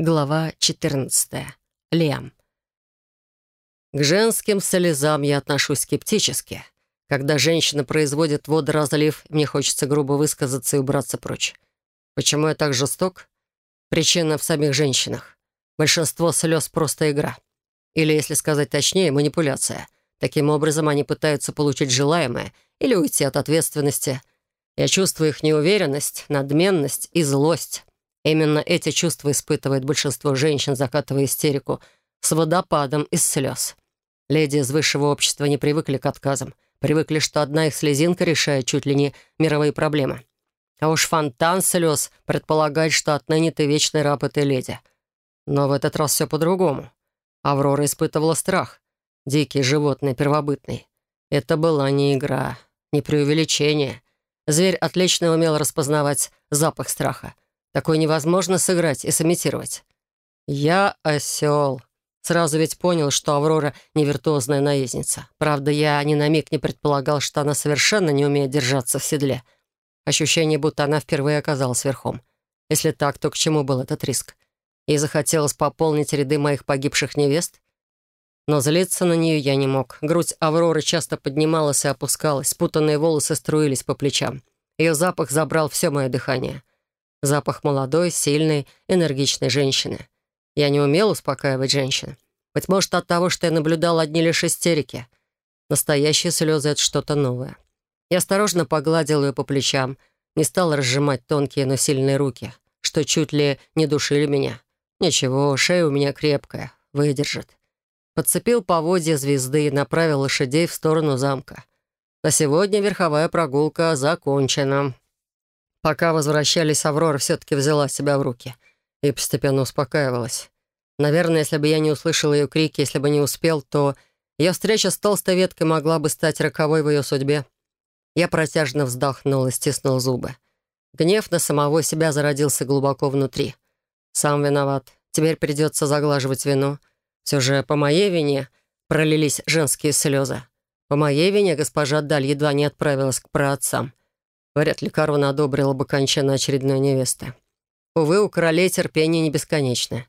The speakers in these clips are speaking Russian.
Глава 14. Лиам. К женским слезам я отношусь скептически. Когда женщина производит водоразлив, мне хочется грубо высказаться и убраться прочь. Почему я так жесток? Причина в самих женщинах. Большинство слез — просто игра. Или, если сказать точнее, манипуляция. Таким образом, они пытаются получить желаемое или уйти от ответственности. Я чувствую их неуверенность, надменность и злость. Именно эти чувства испытывает большинство женщин, закатывая истерику, с водопадом из слез. Леди из высшего общества не привыкли к отказам. Привыкли, что одна их слезинка решает чуть ли не мировые проблемы. А уж фонтан слез предполагает, что отныне ты вечный раб этой леди. Но в этот раз все по-другому. Аврора испытывала страх. Дикий, животный, первобытный. Это была не игра, не преувеличение. Зверь отлично умел распознавать запах страха. Такое невозможно сыграть и сымитировать. Я осел. Сразу ведь понял, что Аврора не виртуозная наездница. Правда, я ни на миг не предполагал, что она совершенно не умеет держаться в седле. Ощущение, будто она впервые оказалась верхом. Если так, то к чему был этот риск? Ей захотелось пополнить ряды моих погибших невест? Но злиться на нее я не мог. Грудь Авроры часто поднималась и опускалась, спутанные волосы струились по плечам. Ее запах забрал все мое дыхание. Запах молодой, сильной, энергичной женщины. Я не умел успокаивать женщин. Быть может, от того, что я наблюдал одни лишь истерики. Настоящие слезы — это что-то новое. Я осторожно погладил ее по плечам, не стал разжимать тонкие, но сильные руки, что чуть ли не душили меня. Ничего, шея у меня крепкая, выдержит. Подцепил поводья звезды и направил лошадей в сторону замка. На сегодня верховая прогулка закончена. Пока возвращались, Аврора все-таки взяла себя в руки и постепенно успокаивалась. Наверное, если бы я не услышал ее крики, если бы не успел, то ее встреча с толстой веткой могла бы стать роковой в ее судьбе. Я протяжно вздохнул и стиснул зубы. Гнев на самого себя зародился глубоко внутри. Сам виноват. Теперь придется заглаживать вину. Все же по моей вине пролились женские слезы. По моей вине госпожа Даль едва не отправилась к праотцам. Вряд ли корона одобрила бы кончину очередной невесты. Увы, у королей терпение не бесконечное.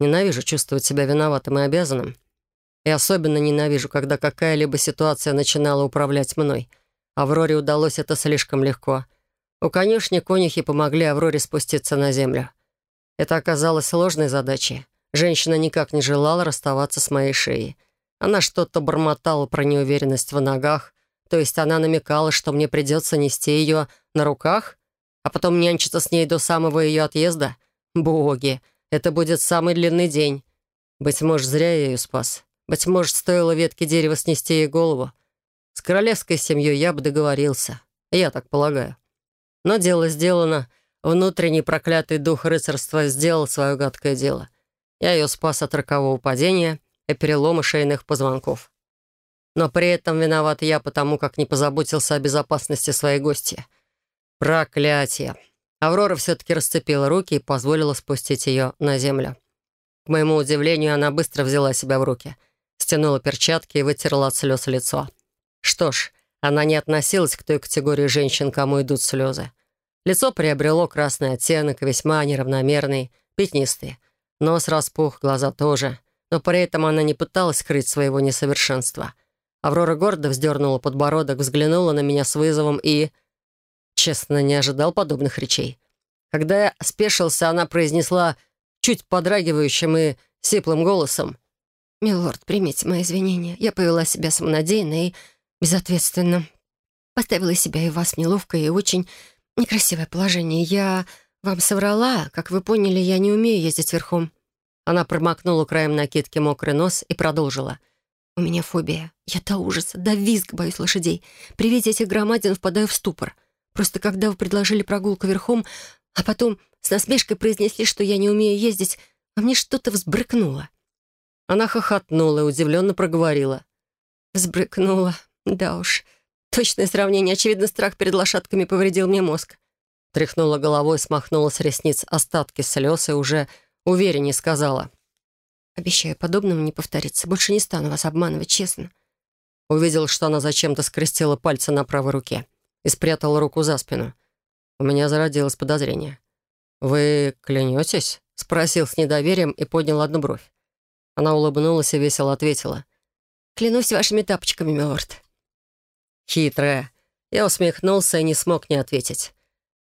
Ненавижу чувствовать себя виноватым и обязанным. И особенно ненавижу, когда какая-либо ситуация начинала управлять мной. Авроре удалось это слишком легко. У конюшни конюхи помогли Авроре спуститься на землю. Это оказалось сложной задачей. Женщина никак не желала расставаться с моей шеей. Она что-то бормотала про неуверенность в ногах, то есть она намекала, что мне придется нести ее на руках, а потом нянчиться с ней до самого ее отъезда? Боги, это будет самый длинный день. Быть может, зря я ее спас. Быть может, стоило ветки дерева снести ей голову. С королевской семьей я бы договорился. Я так полагаю. Но дело сделано. Внутренний проклятый дух рыцарства сделал свое гадкое дело. Я ее спас от рокового падения и перелома шейных позвонков. Но при этом виноват я, потому как не позаботился о безопасности своей гости. Проклятие. Аврора все-таки расцепила руки и позволила спустить ее на землю. К моему удивлению, она быстро взяла себя в руки, стянула перчатки и вытерла от слез лицо. Что ж, она не относилась к той категории женщин, кому идут слезы. Лицо приобрело красный оттенок, весьма неравномерный, пятнистый. Нос распух, глаза тоже. Но при этом она не пыталась скрыть своего несовершенства — Аврора гордо вздернула подбородок, взглянула на меня с вызовом и... Честно, не ожидал подобных речей. Когда я спешился, она произнесла чуть подрагивающим и сиплым голосом. «Милорд, примите мои извинения. Я повела себя самонадеянно и безответственно. Поставила себя и вас в неловкое и очень некрасивое положение. Я вам соврала. Как вы поняли, я не умею ездить верхом». Она промокнула краем накидки мокрый нос и продолжила. У меня фобия. Я до ужаса, до визга боюсь лошадей. При виде этих громадин впадаю в ступор. Просто когда вы предложили прогулку верхом, а потом с насмешкой произнесли, что я не умею ездить, а мне что-то взбрыкнуло. Она хохотнула и удивленно проговорила. Взбрыкнула. Да уж. Точное сравнение. Очевидно, страх перед лошадками повредил мне мозг. Тряхнула головой, смахнула с ресниц остатки слез и уже увереннее сказала. Обещаю, подобному не повторится. Больше не стану вас обманывать, честно». Увидел, что она зачем-то скрестила пальцы на правой руке и спрятала руку за спину. У меня зародилось подозрение. «Вы клянетесь?» — спросил с недоверием и поднял одну бровь. Она улыбнулась и весело ответила. «Клянусь вашими тапочками, милорд». «Хитрая». Я усмехнулся и не смог не ответить.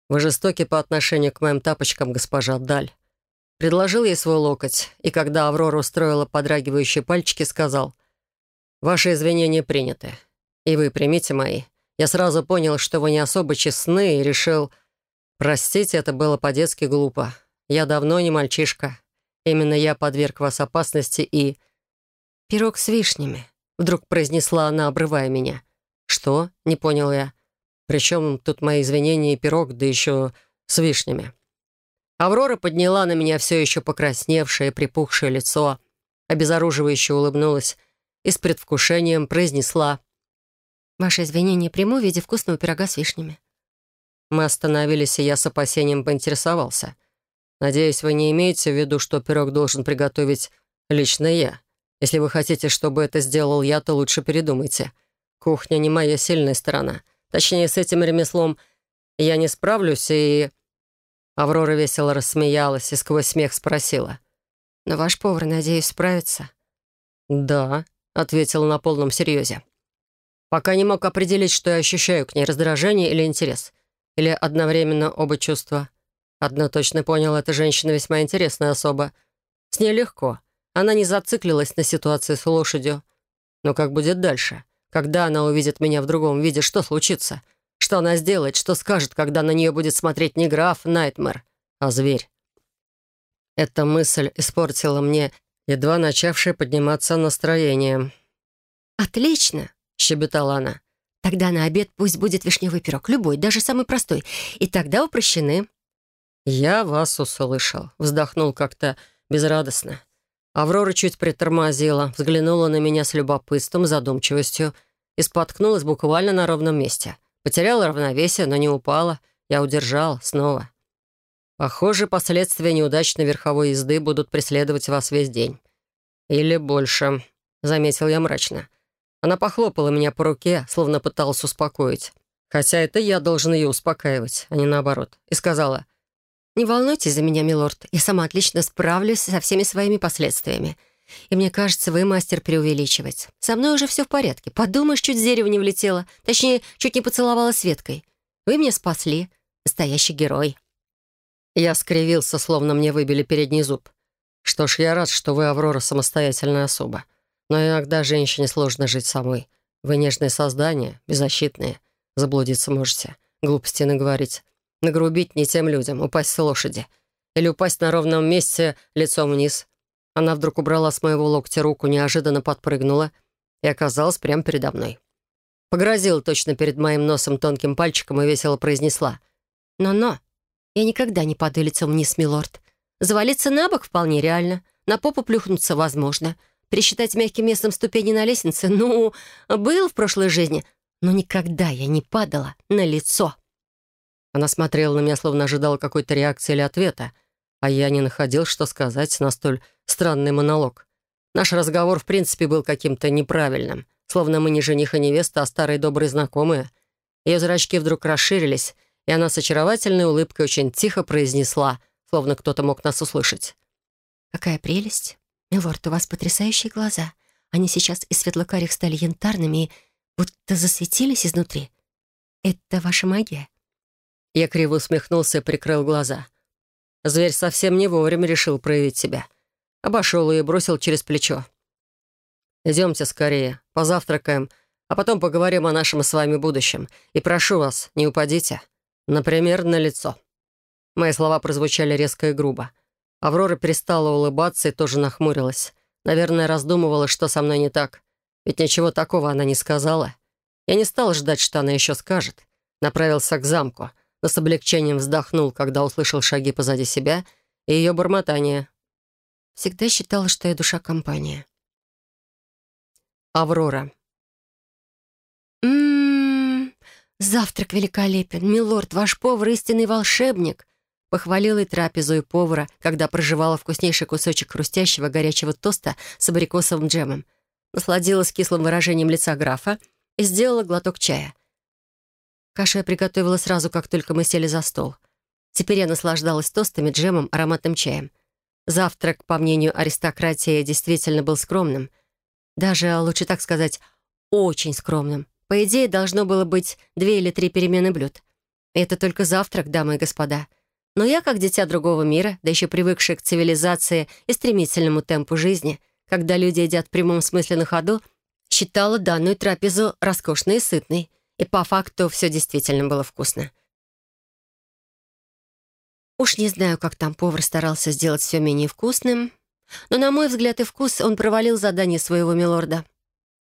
«Вы жестоки по отношению к моим тапочкам, госпожа Даль». Предложил ей свой локоть, и когда Аврора устроила подрагивающие пальчики, сказал, «Ваши извинения приняты, и вы примите мои. Я сразу понял, что вы не особо честны, и решил, простите, это было по-детски глупо. Я давно не мальчишка. Именно я подверг вас опасности и...» «Пирог с вишнями», — вдруг произнесла она, обрывая меня. «Что?» — не понял я. «Причем тут мои извинения и пирог, да еще с вишнями?» Аврора подняла на меня все еще покрасневшее, припухшее лицо, обезоруживающе улыбнулась и с предвкушением произнесла «Ваше извинение приму в виде вкусного пирога с вишнями». Мы остановились, и я с опасением поинтересовался — Надеюсь, вы не имеете в виду, что пирог должен приготовить лично я. Если вы хотите, чтобы это сделал я, то лучше передумайте. Кухня не моя сильная сторона. Точнее, с этим ремеслом я не справлюсь, и...» Аврора весело рассмеялась и сквозь смех спросила. «Но ваш повар, надеюсь, справится?» «Да», — ответила на полном серьезе. Пока не мог определить, что я ощущаю к ней, раздражение или интерес. Или одновременно оба чувства. Одно точно понял, эта женщина весьма интересная особа. С ней легко. Она не зациклилась на ситуации с лошадью. Но как будет дальше? Когда она увидит меня в другом виде, что случится? Что она сделает? Что скажет, когда на нее будет смотреть не граф Найтмер, а зверь? Эта мысль испортила мне едва начавшее подниматься настроение. «Отлично!» — щебетала она. «Тогда на обед пусть будет вишневый пирог, любой, даже самый простой. И тогда упрощены. «Я вас услышал», — вздохнул как-то безрадостно. Аврора чуть притормозила, взглянула на меня с любопытством, задумчивостью и споткнулась буквально на ровном месте. Потеряла равновесие, но не упала. Я удержал снова. Похоже, последствия неудачной верховой езды будут преследовать вас весь день. Или больше, — заметил я мрачно. Она похлопала меня по руке, словно пыталась успокоить. Хотя это я должен ее успокаивать, а не наоборот. И сказала — «Не волнуйтесь за меня, милорд. Я сама отлично справлюсь со всеми своими последствиями. И мне кажется, вы мастер преувеличивать. Со мной уже все в порядке. Подумаешь, чуть с дерева не влетела. Точнее, чуть не поцеловала Светкой. Вы меня спасли. Настоящий герой». Я скривился, словно мне выбили передний зуб. «Что ж, я рад, что вы, Аврора, самостоятельная особа. Но иногда женщине сложно жить самой. Вы нежное создание, беззащитные. Заблудиться можете, глупости наговорить. Нагрубить не тем людям, упасть с лошади. Или упасть на ровном месте лицом вниз. Она вдруг убрала с моего локтя руку, неожиданно подпрыгнула и оказалась прямо передо мной. Погрозила точно перед моим носом тонким пальчиком и весело произнесла. «Но-но, я никогда не падаю лицом вниз, милорд. Завалиться на бок вполне реально. На попу плюхнуться возможно. Пересчитать мягким местом ступени на лестнице, ну, было в прошлой жизни. Но никогда я не падала на лицо». Она смотрела на меня, словно ожидала какой-то реакции или ответа, а я не находил, что сказать на столь странный монолог. Наш разговор, в принципе, был каким-то неправильным, словно мы не жених и невеста, а старые добрые знакомые. Ее зрачки вдруг расширились, и она с очаровательной улыбкой очень тихо произнесла, словно кто-то мог нас услышать. «Какая прелесть! Милорд, у вас потрясающие глаза. Они сейчас из светлокарих стали янтарными и будто засветились изнутри. Это ваша магия?» Я криво усмехнулся и прикрыл глаза. Зверь совсем не вовремя решил проявить себя. Обошел ее и бросил через плечо. «Идемте скорее, позавтракаем, а потом поговорим о нашем с вами будущем. И прошу вас, не упадите. Например, на лицо». Мои слова прозвучали резко и грубо. Аврора перестала улыбаться и тоже нахмурилась. Наверное, раздумывала, что со мной не так. Ведь ничего такого она не сказала. Я не стал ждать, что она еще скажет. Направился к замку — но с облегчением вздохнул, когда услышал шаги позади себя и ее бормотание. Всегда считала, что я душа компании. Аврора. «М-м-м, завтрак великолепен. Милорд, ваш повар истинный волшебник!» Похвалила и трапезу, и повара, когда проживала вкуснейший кусочек хрустящего горячего тоста с абрикосовым джемом. Насладилась кислым выражением лица графа и сделала глоток чая. Кашу я приготовила сразу, как только мы сели за стол. Теперь я наслаждалась тостами, джемом, ароматным чаем. Завтрак, по мнению аристократии, действительно был скромным. Даже, лучше так сказать, очень скромным. По идее, должно было быть две или три перемены блюд. Это только завтрак, дамы и господа. Но я, как дитя другого мира, да еще привыкшая к цивилизации и стремительному темпу жизни, когда люди едят в прямом смысле на ходу, считала данную трапезу роскошной и сытной. И по факту все действительно было вкусно. Уж не знаю, как там повар старался сделать все менее вкусным, но, на мой взгляд и вкус, он провалил задание своего милорда.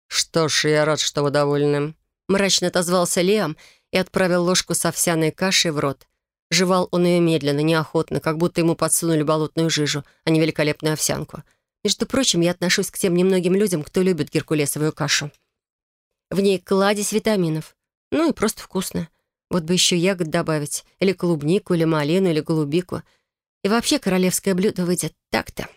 «Что ж, я рад, что вы довольны», — мрачно отозвался Лиам и отправил ложку с овсяной кашей в рот. Жевал он ее медленно, неохотно, как будто ему подсунули болотную жижу, а не великолепную овсянку. Между прочим, я отношусь к тем немногим людям, кто любит геркулесовую кашу. В ней кладезь витаминов. Ну и просто вкусно. Вот бы еще ягод добавить, или клубнику, или малину, или голубику. И вообще королевское блюдо выйдет так-то.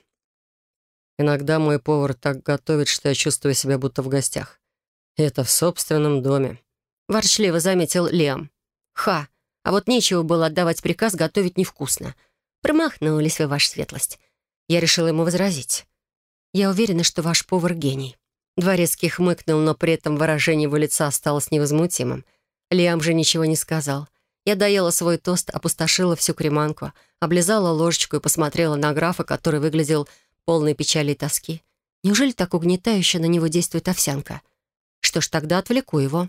Иногда мой повар так готовит, что я чувствую себя будто в гостях. И это в собственном доме. Ворчливо заметил Лиам. Ха, а вот нечего было отдавать приказ готовить невкусно. Промахнулись вы, ваша светлость. Я решила ему возразить. Я уверена, что ваш повар гений. Дворецкий хмыкнул, но при этом выражение его лица осталось невозмутимым. Лиам же ничего не сказал. Я доела свой тост, опустошила всю креманку, облизала ложечку и посмотрела на графа, который выглядел полной печали и тоски. Неужели так угнетающе на него действует овсянка? Что ж, тогда отвлеку его.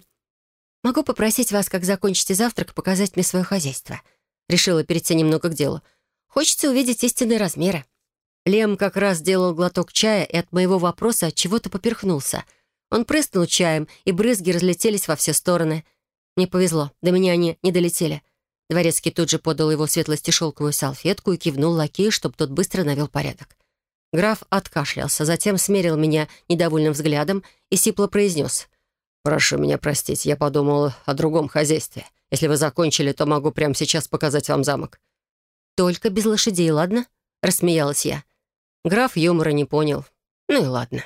Могу попросить вас, как закончите завтрак, показать мне свое хозяйство. Решила перейти немного к делу. Хочется увидеть истинные размеры. Лем как раз делал глоток чая и от моего вопроса от чего-то поперхнулся. Он прыснул чаем, и брызги разлетелись во все стороны. Мне повезло, до меня они не долетели. Дворецкий тут же подал его светлости шелковую салфетку и кивнул лакею, чтобы тот быстро навел порядок. Граф откашлялся, затем смерил меня недовольным взглядом и сипло произнес. «Прошу меня простить, я подумал о другом хозяйстве. Если вы закончили, то могу прямо сейчас показать вам замок». «Только без лошадей, ладно?» — рассмеялась я. Граф юмора не понял. Ну и ладно.